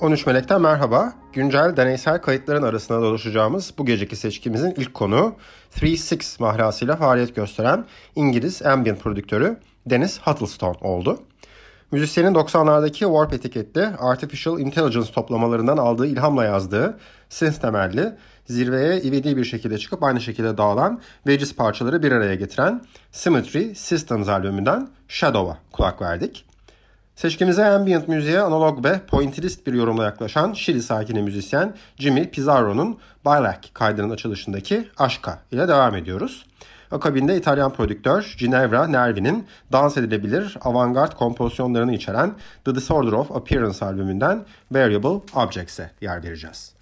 13 Melek'ten merhaba. Güncel deneysel kayıtların arasına dolaşacağımız bu geceki seçkimizin ilk konu 3-6 mahrasıyla faaliyet gösteren İngiliz ambient prodüktörü Dennis Huddlestone oldu. Müzisyenin 90'lardaki Warp etiketli Artificial Intelligence toplamalarından aldığı ilhamla yazdığı synth temelli, zirveye ivedi bir şekilde çıkıp aynı şekilde dağılan veciz parçaları bir araya getiren Symmetry Systems albümünden Shadow'a kulak verdik. Seçkimize ambient müziğe analog ve pointillist bir yorumla yaklaşan Şili sakini müzisyen Jimmy Pizarro'nun Bailak kaydının açılışındaki Aşka ile devam ediyoruz. Akabinde İtalyan prodüktör Ginevra Nervi'nin dans edilebilir avantgard kompozisyonlarını içeren The Disorder of Appearance albümünden Variable Objects'e yer vereceğiz.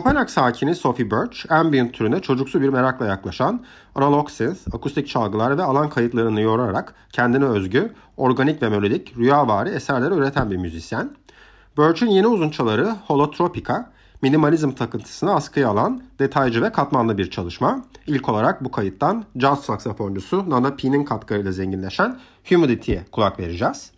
Kopenhag sakini Sophie Birch, ambient türüne çocuksu bir merakla yaklaşan, analog synth, akustik çalgılar ve alan kayıtlarını yorarak kendine özgü, organik ve melodik, rüyavari eserler üreten bir müzisyen. Birch'in yeni uzunçaları Holotropica, minimalizm takıntısını askıya alan detaycı ve katmanlı bir çalışma. İlk olarak bu kayıttan jazz saksafoncusu Nana P'nin katkılarıyla zenginleşen Humidity'ye kulak vereceğiz.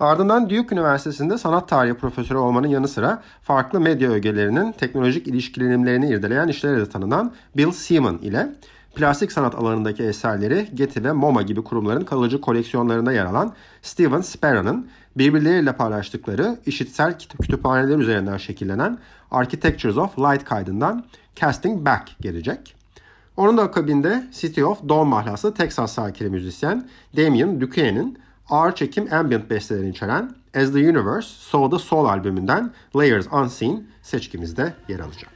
Ardından Duke Üniversitesi'nde sanat tarihi profesörü olmanın yanı sıra farklı medya ögelerinin teknolojik ilişkilenimlerini irdeleyen işleriyle tanınan Bill Seaman ile plastik sanat alanındaki eserleri Getty ve MoMA gibi kurumların kalıcı koleksiyonlarında yer alan Steven Sparrow'ın birbirleriyle paylaştıkları işitsel kütüphaneler üzerinden şekillenen Architectures of Light kaydından Casting Back gelecek. Onun da akabinde City of Dawn mahlası Texas sakini müzisyen Damien Duquesne'in ağır çekim ambient bestelerini içeren As the Universe So the Soul albümünden Layers Unseen seçkimizde yer alacak.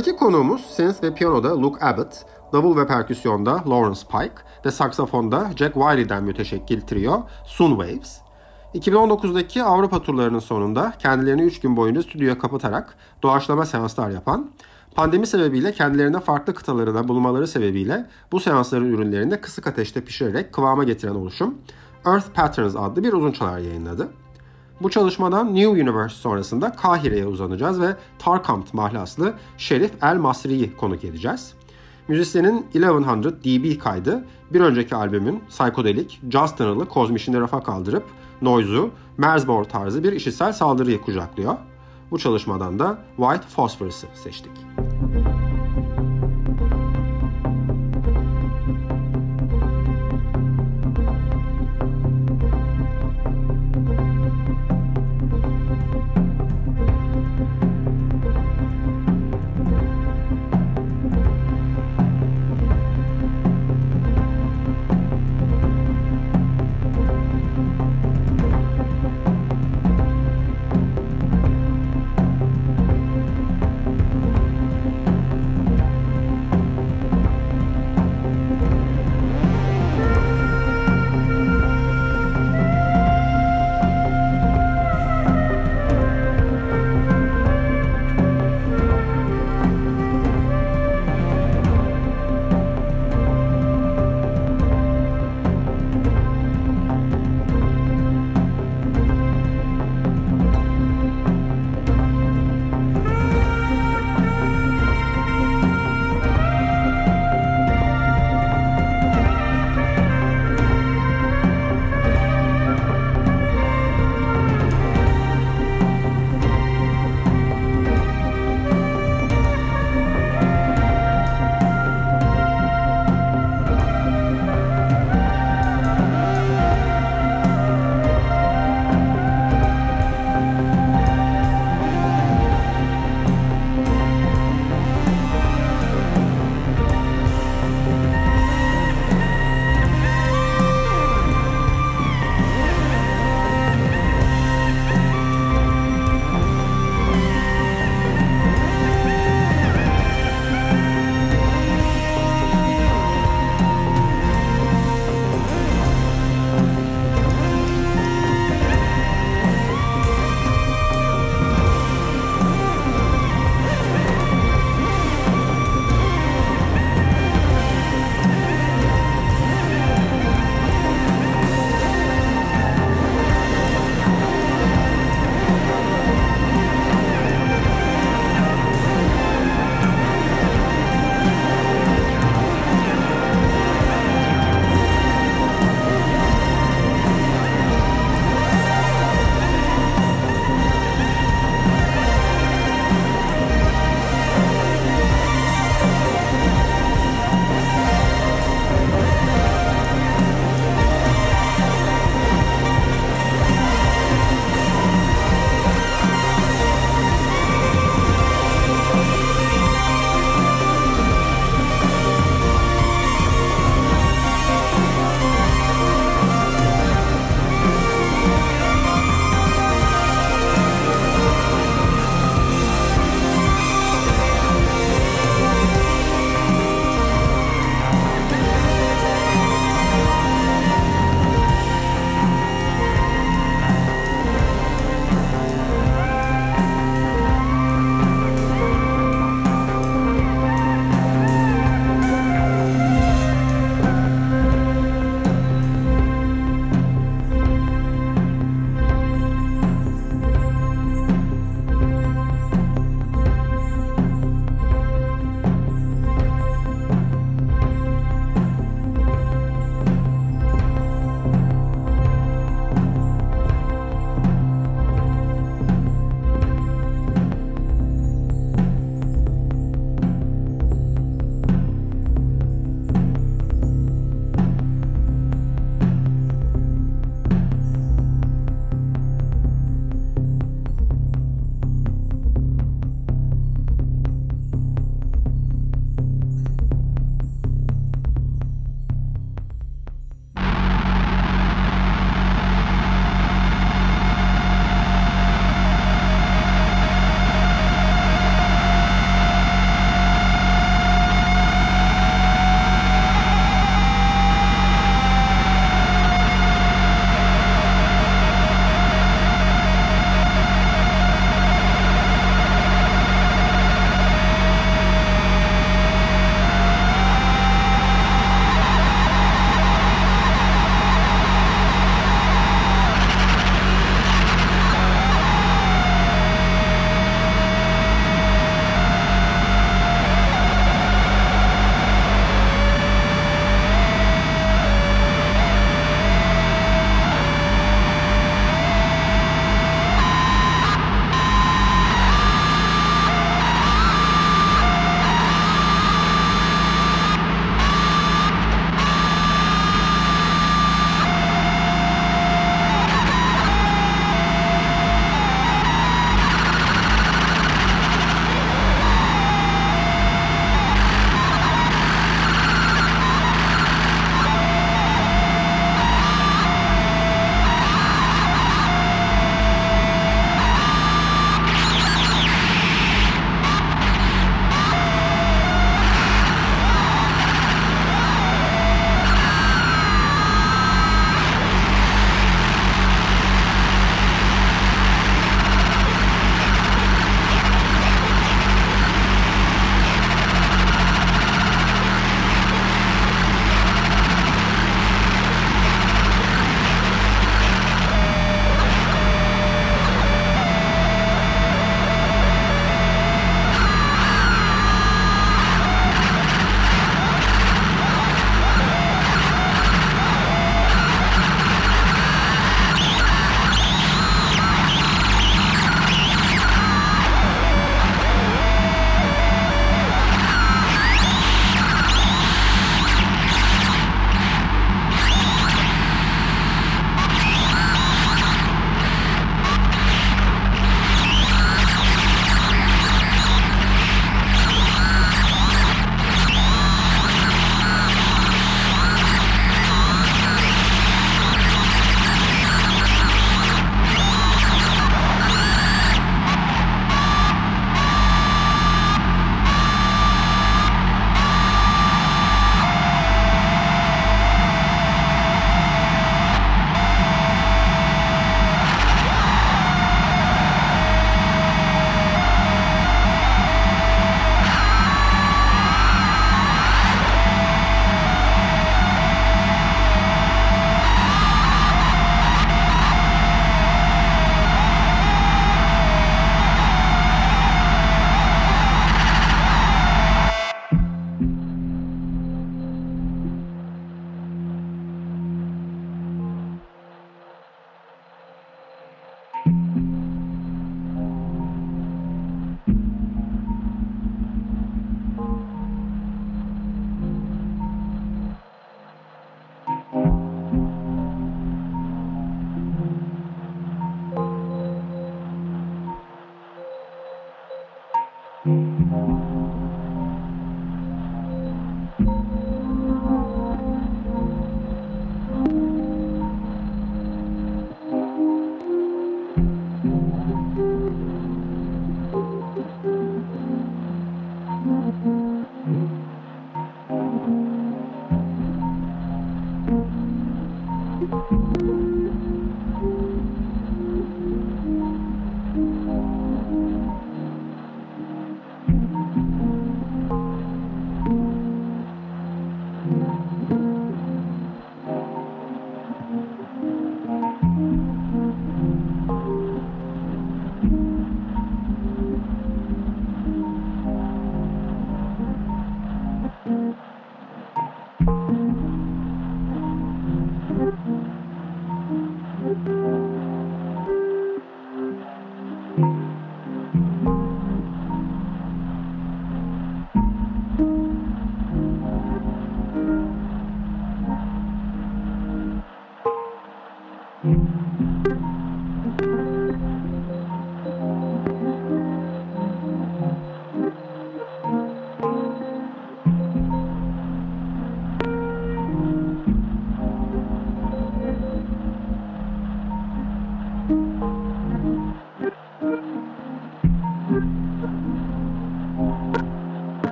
Sıradaki konuğumuz synth ve piyanoda Luke Abbott, davul ve perküsyonda Lawrence Pike ve saksafonda Jack Wiley'den müteşekkil trio Sunwaves. 2019'daki Avrupa turlarının sonunda kendilerini 3 gün boyunca stüdyoya kapatarak doğaçlama seanslar yapan, pandemi sebebiyle kendilerine farklı kıtalarında bulunmaları sebebiyle bu seansların ürünlerini kısık ateşte pişirerek kıvama getiren oluşum Earth Patterns adlı bir uzun çalar yayınladı. Bu çalışmadan New Universe sonrasında Kahire'ye uzanacağız ve Tarkamt mahlaslı Şerif El Masri'yi konuk edeceğiz. Müzisyenin 1100 dB kaydı bir önceki albümün psikodelik, jazz tınılı kozmişini rafa kaldırıp noise'u, Merzbow tarzı bir işitsel saldırıyı kucaklıyor. Bu çalışmadan da White Phosphorous'ı seçtik.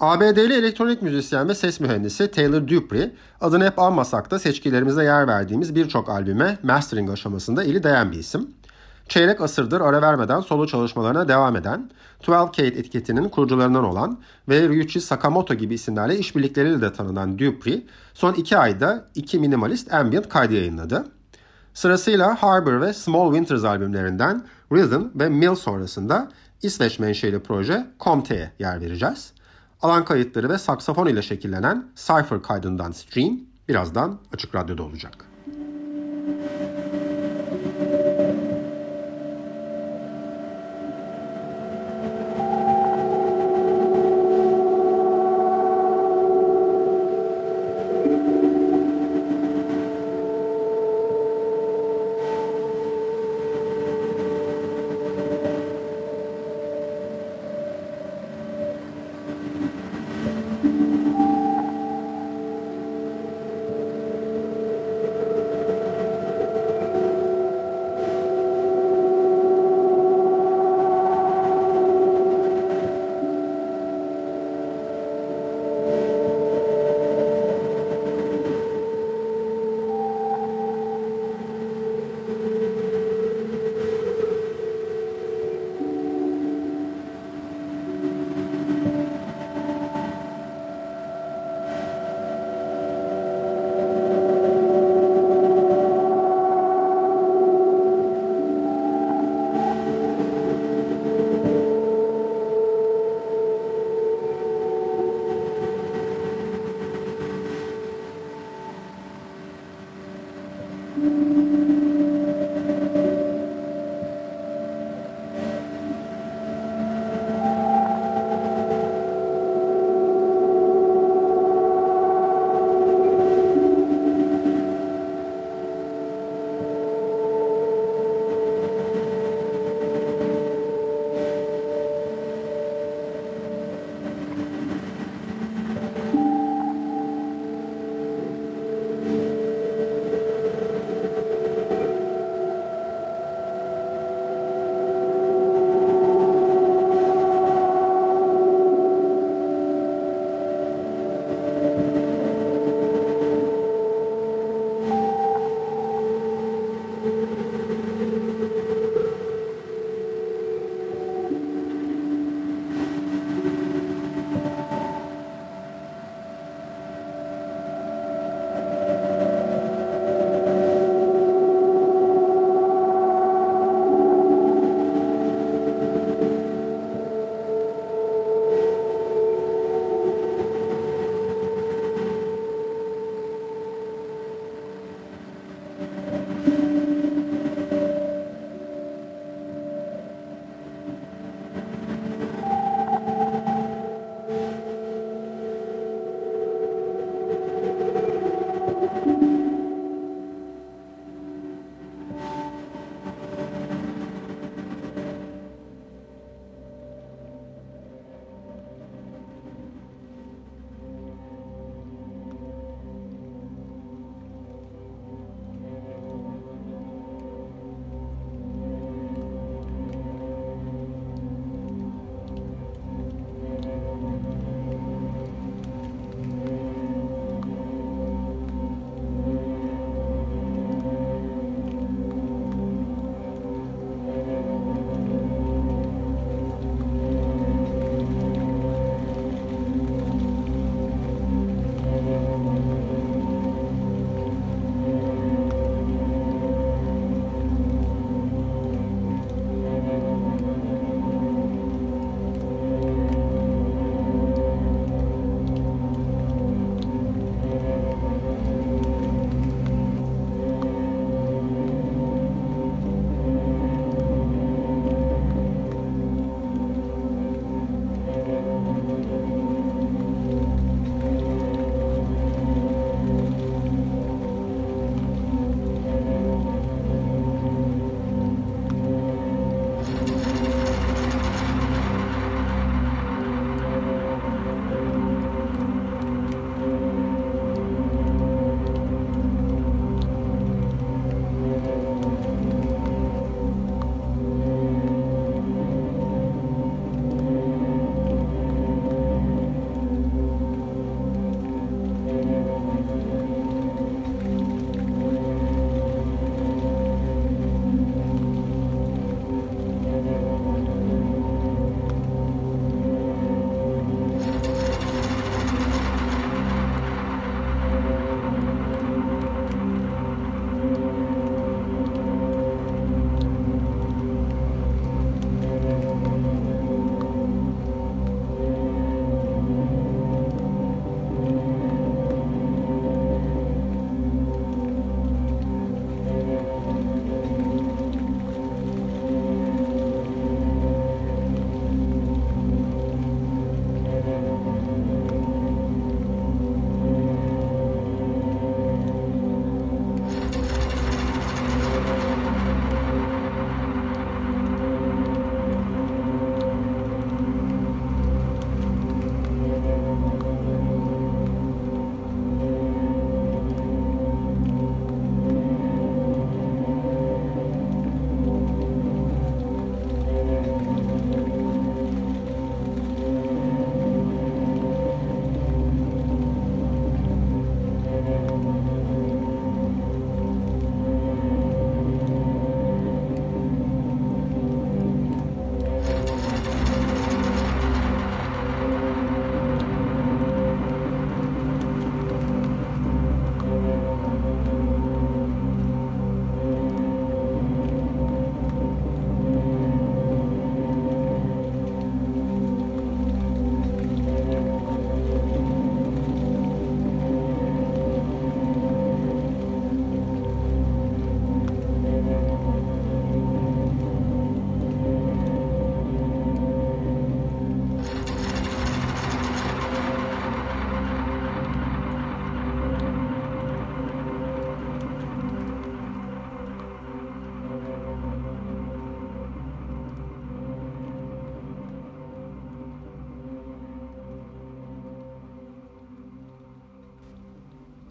ABD'li elektronik müzisyen ve ses mühendisi Taylor Dupree, adını hep almasak da seçkilerimizde yer verdiğimiz birçok albüme mastering aşamasında eli değen bir isim. Çeyrek asırdır ara vermeden solo çalışmalarına devam eden, 12K etiketinin kurucularından olan ve Ryuichi Sakamoto gibi isimlerle işbirlikleriyle de tanınan Dupree, son iki ayda iki minimalist ambient kaydı yayınladı. Sırasıyla Harbor ve Small Winters albümlerinden Rhythm ve Mill sonrasında İsveç menşeli proje Comte'ye yer vereceğiz. Alan kayıtları ve saksafon ile şekillenen Cypher kaydından Stream birazdan Açık Radyo'da olacak.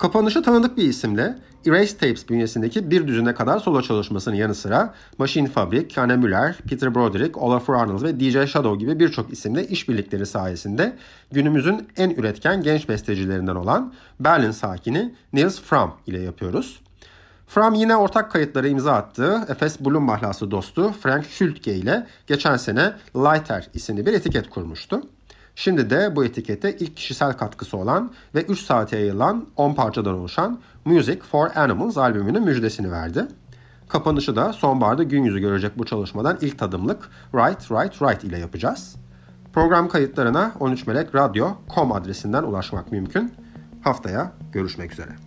Kapanışı tanıdık bir isimle Erase Tapes bünyesindeki bir düzine kadar solo çalışmasının yanı sıra Machine Fabric, Anne Müller, Peter Broderick, Olafur Arnold ve DJ Shadow gibi birçok isimle işbirlikleri sayesinde günümüzün en üretken genç bestecilerinden olan Berlin sakini Nils Fram ile yapıyoruz. Fram yine ortak kayıtları imza attığı Efes Bloom mahlası dostu Frank Schultke ile geçen sene Lighter isimli bir etiket kurmuştu. Şimdi de bu etikete ilk kişisel katkısı olan ve 3 saate yayılan 10 parçadan oluşan Music for Animals albümünün müjdesini verdi. Kapanışı da sonbaharda gün yüzü görecek bu çalışmadan ilk tadımlık Right Right Right ile yapacağız. Program kayıtlarına 13melekradyo.com adresinden ulaşmak mümkün. Haftaya görüşmek üzere.